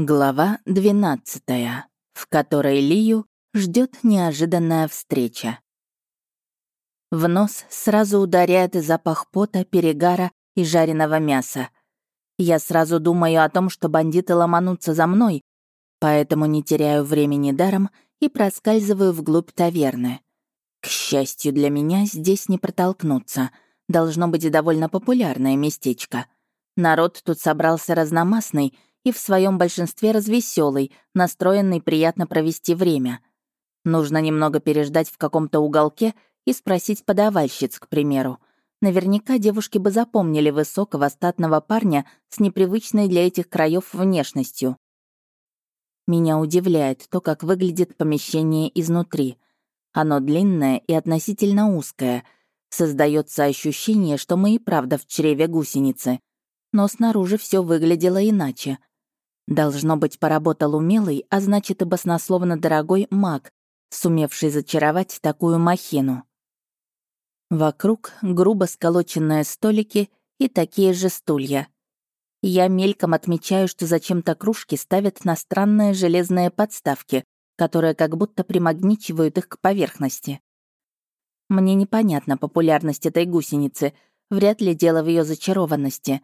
Глава 12, в которой Лию ждет неожиданная встреча. В нос сразу ударяет запах пота, перегара и жареного мяса. Я сразу думаю о том, что бандиты ломанутся за мной, поэтому не теряю времени даром и проскальзываю вглубь таверны. К счастью для меня, здесь не протолкнуться. Должно быть довольно популярное местечко. Народ тут собрался разномастный — и в своем большинстве развеселый, настроенный приятно провести время. Нужно немного переждать в каком-то уголке и спросить подавальщиц, к примеру. Наверняка девушки бы запомнили высокого статного парня с непривычной для этих краев внешностью. Меня удивляет то, как выглядит помещение изнутри. Оно длинное и относительно узкое. Создается ощущение, что мы и правда в чреве гусеницы. Но снаружи все выглядело иначе. Должно быть, поработал умелый, а значит и баснословно дорогой маг, сумевший зачаровать такую махину. Вокруг грубо сколоченные столики и такие же стулья. Я мельком отмечаю, что зачем-то кружки ставят на странные железные подставки, которые как будто примагничивают их к поверхности. Мне непонятна популярность этой гусеницы, вряд ли дело в ее зачарованности,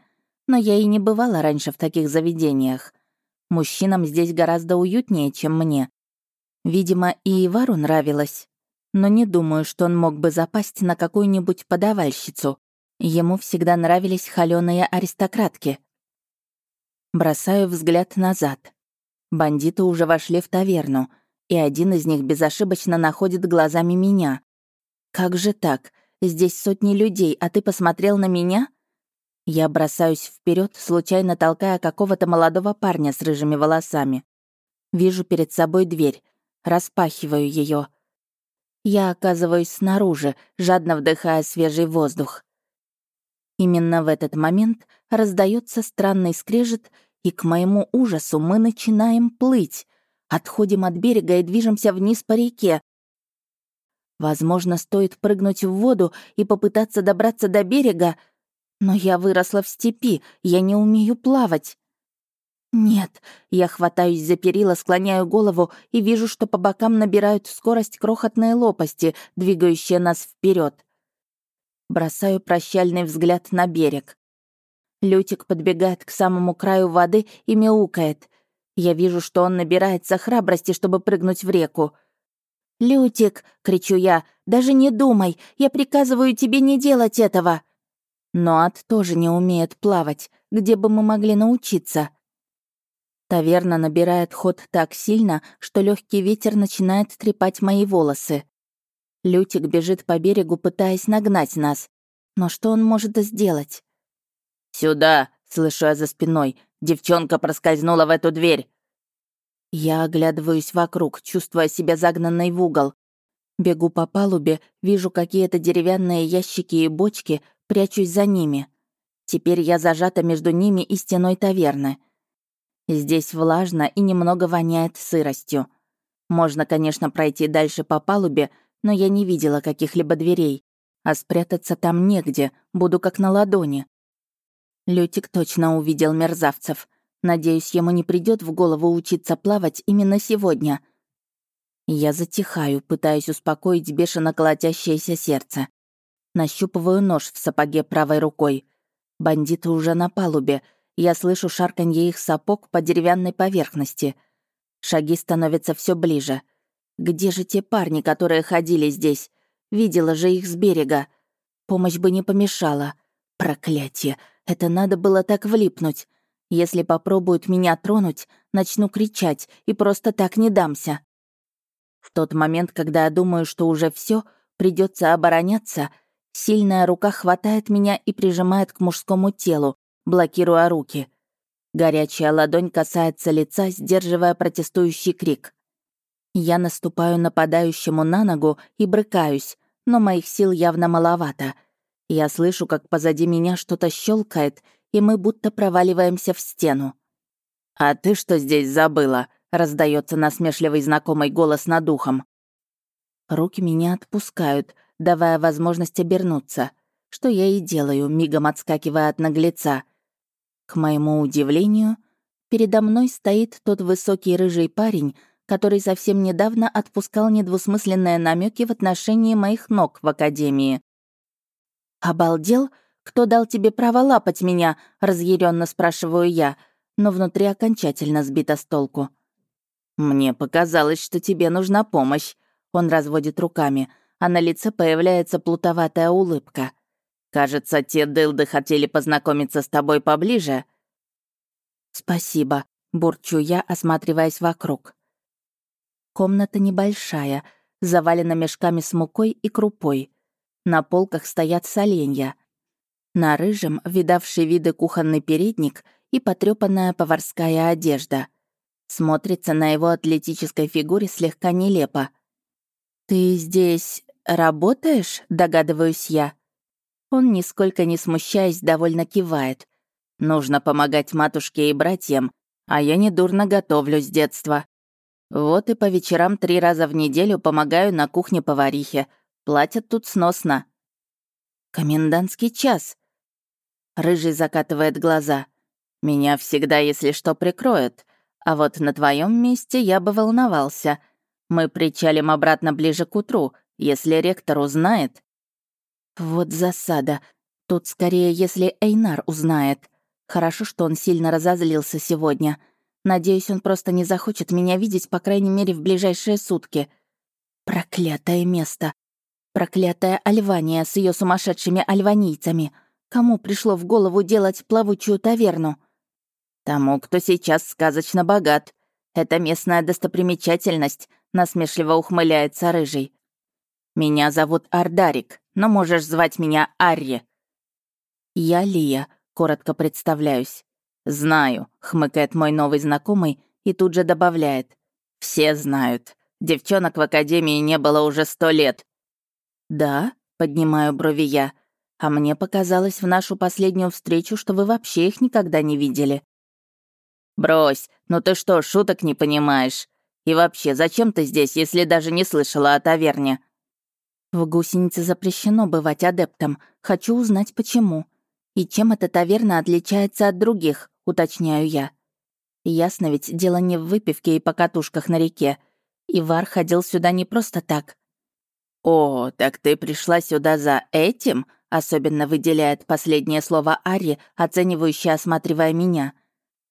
но я и не бывала раньше в таких заведениях — Мужчинам здесь гораздо уютнее, чем мне. Видимо, и Ивару нравилось. Но не думаю, что он мог бы запасть на какую-нибудь подавальщицу. Ему всегда нравились холёные аристократки. Бросаю взгляд назад. Бандиты уже вошли в таверну, и один из них безошибочно находит глазами меня. «Как же так? Здесь сотни людей, а ты посмотрел на меня?» Я бросаюсь вперед, случайно толкая какого-то молодого парня с рыжими волосами. Вижу перед собой дверь, распахиваю ее. Я оказываюсь снаружи, жадно вдыхая свежий воздух. Именно в этот момент раздается странный скрежет, и к моему ужасу мы начинаем плыть. Отходим от берега и движемся вниз по реке. Возможно, стоит прыгнуть в воду и попытаться добраться до берега, но я выросла в степи, я не умею плавать. Нет, я хватаюсь за перила, склоняю голову и вижу, что по бокам набирают скорость крохотные лопасти, двигающие нас вперед. Бросаю прощальный взгляд на берег. Лютик подбегает к самому краю воды и мяукает. Я вижу, что он набирается храбрости, чтобы прыгнуть в реку. «Лютик!» — кричу я. «Даже не думай! Я приказываю тебе не делать этого!» Но ад тоже не умеет плавать, где бы мы могли научиться. Таверна набирает ход так сильно, что легкий ветер начинает трепать мои волосы. Лютик бежит по берегу, пытаясь нагнать нас. Но что он может сделать? «Сюда!» — слышу я за спиной. «Девчонка проскользнула в эту дверь!» Я оглядываюсь вокруг, чувствуя себя загнанной в угол. Бегу по палубе, вижу какие-то деревянные ящики и бочки, прячусь за ними. Теперь я зажата между ними и стеной таверны. Здесь влажно и немного воняет сыростью. Можно, конечно, пройти дальше по палубе, но я не видела каких-либо дверей, а спрятаться там негде, буду как на ладони. Лютик точно увидел мерзавцев. Надеюсь, ему не придет в голову учиться плавать именно сегодня. Я затихаю, пытаясь успокоить бешено колотящееся сердце. Нащупываю нож в сапоге правой рукой. Бандиты уже на палубе. Я слышу шарканье их сапог по деревянной поверхности. Шаги становятся все ближе. Где же те парни, которые ходили здесь? Видела же их с берега. Помощь бы не помешала. Проклятие! Это надо было так влипнуть. Если попробуют меня тронуть, начну кричать и просто так не дамся. В тот момент, когда я думаю, что уже все, придется обороняться — Сильная рука хватает меня и прижимает к мужскому телу, блокируя руки. Горячая ладонь касается лица, сдерживая протестующий крик. Я наступаю нападающему на ногу и брыкаюсь, но моих сил явно маловато. Я слышу, как позади меня что-то щелкает, и мы будто проваливаемся в стену. «А ты что здесь забыла?» — раздается насмешливый знакомый голос над ухом. Руки меня отпускают, давая возможность обернуться, что я и делаю, мигом отскакивая от наглеца. К моему удивлению, передо мной стоит тот высокий рыжий парень, который совсем недавно отпускал недвусмысленные намеки в отношении моих ног в академии. «Обалдел? Кто дал тебе право лапать меня?» — разъяренно спрашиваю я, но внутри окончательно сбито с толку. «Мне показалось, что тебе нужна помощь», — он разводит руками, а на лице появляется плутоватая улыбка. «Кажется, те дылды хотели познакомиться с тобой поближе». «Спасибо», — бурчу я, осматриваясь вокруг. Комната небольшая, завалена мешками с мукой и крупой. На полках стоят соленья. На рыжем видавший виды кухонный передник и потрёпанная поварская одежда. Смотрится на его атлетической фигуре слегка нелепо. «Ты здесь работаешь?» — догадываюсь я. Он, нисколько не смущаясь, довольно кивает. «Нужно помогать матушке и братьям, а я недурно готовлю с детства. Вот и по вечерам три раза в неделю помогаю на кухне поварихе, Платят тут сносно. Комендантский час. Рыжий закатывает глаза. Меня всегда, если что, прикроют. А вот на твоем месте я бы волновался. Мы причалим обратно ближе к утру, если ректор узнает. Вот засада. Тут скорее, если Эйнар узнает. Хорошо, что он сильно разозлился сегодня. Надеюсь, он просто не захочет меня видеть, по крайней мере, в ближайшие сутки. Проклятое место. Проклятая Альвания с ее сумасшедшими альванийцами. Кому пришло в голову делать плавучую таверну? Тому, кто сейчас сказочно богат. Это местная достопримечательность, насмешливо ухмыляется рыжий. Меня зовут Ардарик, но можешь звать меня Арри. Я Лия, коротко представляюсь. Знаю, хмыкает мой новый знакомый и тут же добавляет. Все знают. Девчонок в академии не было уже сто лет. «Да?» — поднимаю брови я. «А мне показалось в нашу последнюю встречу, что вы вообще их никогда не видели». «Брось, ну ты что, шуток не понимаешь? И вообще, зачем ты здесь, если даже не слышала о таверне?» «В гусенице запрещено бывать адептом. Хочу узнать, почему. И чем эта таверна отличается от других?» — уточняю я. Ясно ведь, дело не в выпивке и покатушках на реке. Ивар ходил сюда не просто так. «О, так ты пришла сюда за этим?» особенно выделяет последнее слово Ари, оценивающе осматривая меня.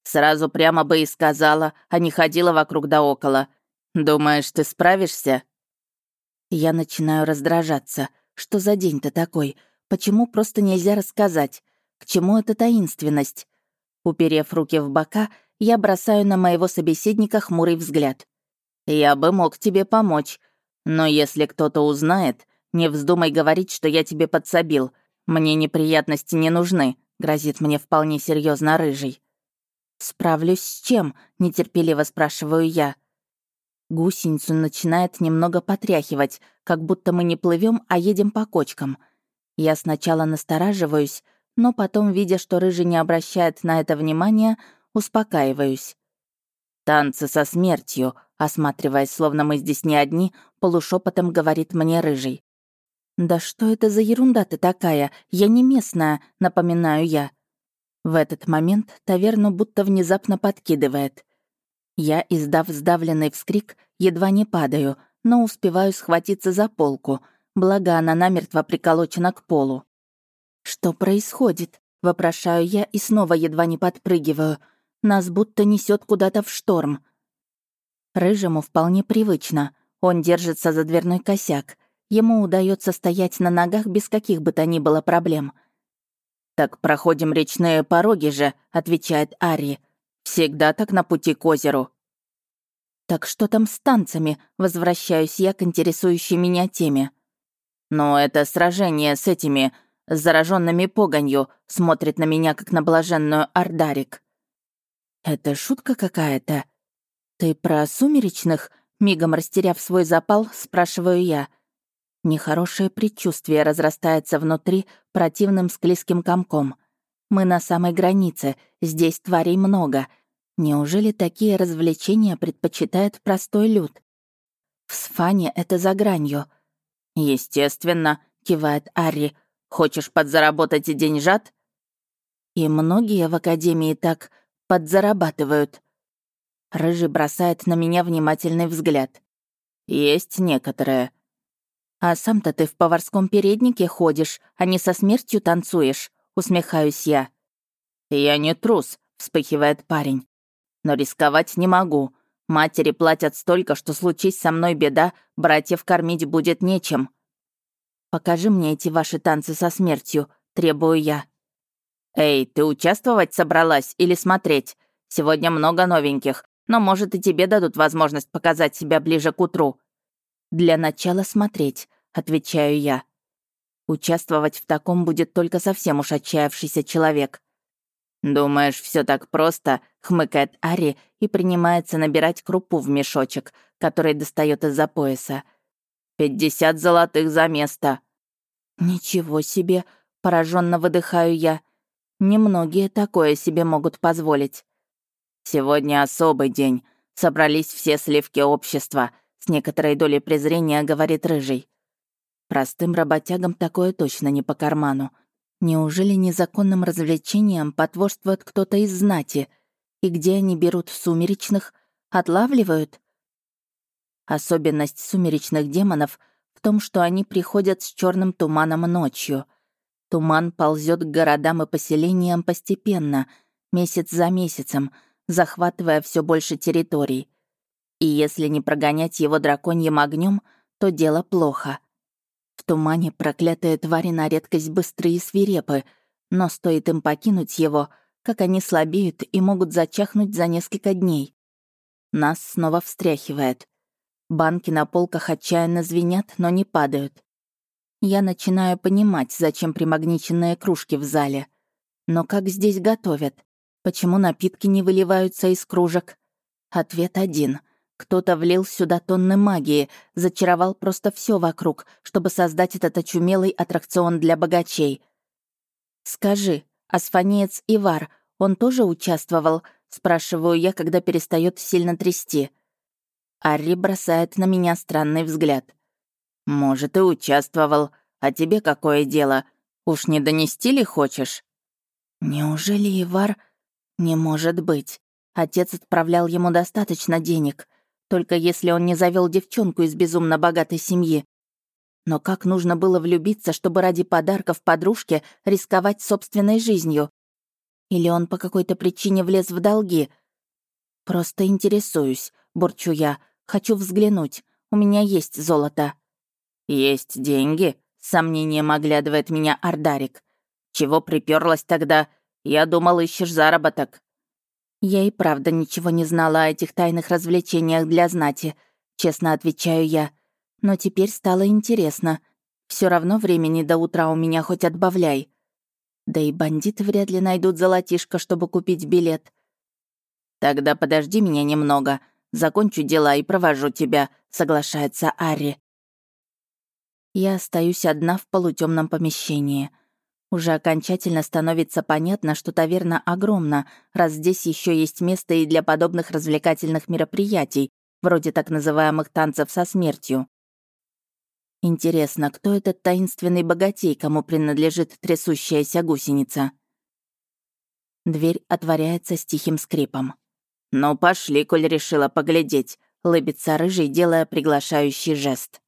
Сразу прямо бы и сказала, а не ходила вокруг да около. «Думаешь, ты справишься?» Я начинаю раздражаться. Что за день-то такой? Почему просто нельзя рассказать? К чему эта таинственность? Уперев руки в бока, я бросаю на моего собеседника хмурый взгляд. «Я бы мог тебе помочь», но если кто-то узнает, не вздумай говорить, что я тебе подсобил. Мне неприятности не нужны», — грозит мне вполне серьезно рыжий. «Справлюсь с чем?» — нетерпеливо спрашиваю я. Гусеницу начинает немного потряхивать, как будто мы не плывем, а едем по кочкам. Я сначала настораживаюсь, но потом, видя, что рыжий не обращает на это внимания, успокаиваюсь. «Танцы со смертью», осматриваясь, словно мы здесь не одни, полушепотом говорит мне рыжий. «Да что это за ерунда ты такая? Я не местная», — напоминаю я. В этот момент таверну будто внезапно подкидывает. Я, издав сдавленный вскрик, едва не падаю, но успеваю схватиться за полку, благо она намертво приколочена к полу. «Что происходит?» — вопрошаю я и снова едва не подпрыгиваю. Нас будто несет куда-то в шторм. Рыжему вполне привычно. Он держится за дверной косяк. Ему удается стоять на ногах без каких бы то ни было проблем. «Так проходим речные пороги же», — отвечает Ари. «Всегда так на пути к озеру». «Так что там с танцами?» — возвращаюсь я к интересующей меня теме. «Но это сражение с этими, с зараженными погонью», — смотрит на меня, как на блаженную Ардарик. «Это шутка какая-то?» «Ты про сумеречных?» — мигом растеряв свой запал, спрашиваю я. Нехорошее предчувствие разрастается внутри противным склизким комком. Мы на самой границе, здесь тварей много. Неужели такие развлечения предпочитает простой люд? В Сфане это за гранью. «Естественно», — кивает Арри. «Хочешь подзаработать деньжат?» И многие в Академии так подзарабатывают. Рыжий бросает на меня внимательный взгляд. Есть некоторые. А сам-то ты в поварском переднике ходишь, а не со смертью танцуешь, усмехаюсь я. Я не трус, вспыхивает парень. Но рисковать не могу. Матери платят столько, что случись со мной беда, братьев кормить будет нечем. Покажи мне эти ваши танцы со смертью, требую я. Эй, ты участвовать собралась или смотреть? Сегодня много новеньких, но, может, и тебе дадут возможность показать себя ближе к утру. Для начала смотреть, отвечаю я. Участвовать в таком будет только совсем уж отчаявшийся человек. «Думаешь, все так просто?» — хмыкает Ари и принимается набирать крупу в мешочек, который достает из-за пояса. «Пятьдесят золотых за место!» «Ничего себе!» — пораженно выдыхаю я. «Немногие такое себе могут позволить». «Сегодня особый день. Собрались все сливки общества», — с некоторой долей презрения говорит Рыжий. Простым работягам такое точно не по карману. Неужели незаконным развлечением потворствует кто-то из знати? И где они берут сумеречных? Отлавливают? Особенность сумеречных демонов в том, что они приходят с черным туманом ночью. Туман ползет к городам и поселениям постепенно, месяц за месяцем, захватывая все больше территорий. И если не прогонять его драконьим огнем, то дело плохо. В тумане проклятые твари на редкость быстрые и свирепы, но стоит им покинуть его, как они слабеют и могут зачахнуть за несколько дней. Нас снова встряхивает. Банки на полках отчаянно звенят, но не падают. Я начинаю понимать, зачем примагниченные кружки в зале. Но как здесь готовят? Почему напитки не выливаются из кружек? Ответ один — кто-то влил сюда тонны магии, зачаровал просто все вокруг, чтобы создать этот очумелый аттракцион для богачей. «Скажи, асфанеец Ивар, он тоже участвовал?» — спрашиваю я, когда перестает сильно трясти. Арри бросает на меня странный взгляд. «Может, и участвовал. А тебе какое дело? Уж не донести ли хочешь?» «Неужели Ивар...» «Не может быть. Отец отправлял ему достаточно денег. Только если он не завел девчонку из безумно богатой семьи. Но как нужно было влюбиться, чтобы ради подарков подружке рисковать собственной жизнью? Или он по какой-то причине влез в долги? «Просто интересуюсь», — бурчу я. «Хочу взглянуть. У меня есть золото». «Есть деньги?» — с сомнением оглядывает меня Ардарик. «Чего приперлась тогда? Я думал, ищешь заработок». Я и правда ничего не знала о этих тайных развлечениях для знати, честно отвечаю я. Но теперь стало интересно. Все равно времени до утра у меня хоть отбавляй. Да и бандиты вряд ли найдут золотишко, чтобы купить билет. Тогда подожди меня немного. Закончу дела и провожу тебя, соглашается Ари. Я остаюсь одна в полутемном помещении — уже окончательно становится понятно, что таверна огромна, раз здесь еще есть место и для подобных развлекательных мероприятий, вроде так называемых танцев со смертью. Интересно, кто этот таинственный богатей, кому принадлежит трясущаяся гусеница? Дверь отворяется с тихим скрипом. «Ну, пошли, коль решила поглядеть», — лыбится рыжий, делая приглашающий жест.